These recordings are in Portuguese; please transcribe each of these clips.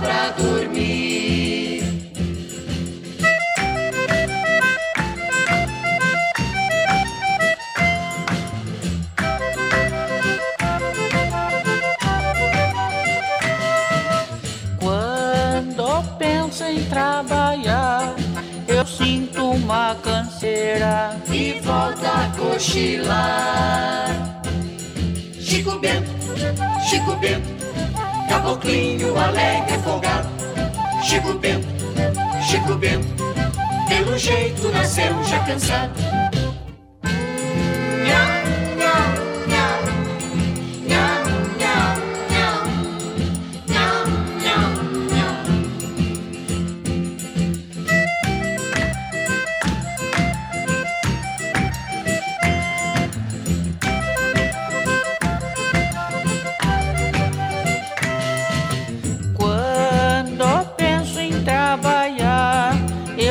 pra dormir. Quando penso em trabalhar, eu sinto uma canseira. E volta a cochilar. Chico Bento, Chico Bento, caboclinho alegre folgado. Chico Bento, Chico Bento, pelo jeito nasceu já cansado.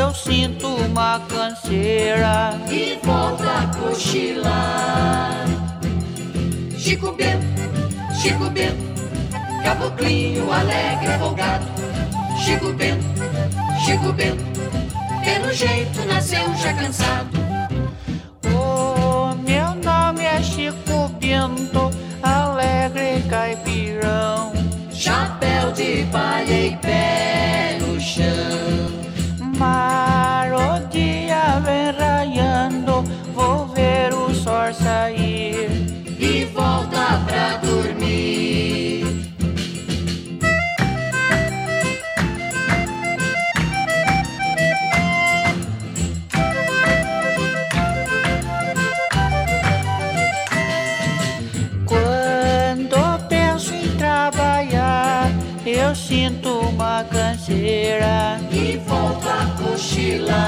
Eu sinto uma canseira. e volta a cochilar. Chico Bento, Chico Bento, caboclinho alegre folgado. Chico Bento, Chico Bento, pelo jeito nasceu já cansado. Eu sinto uma canseira. E volta a. Cochilar.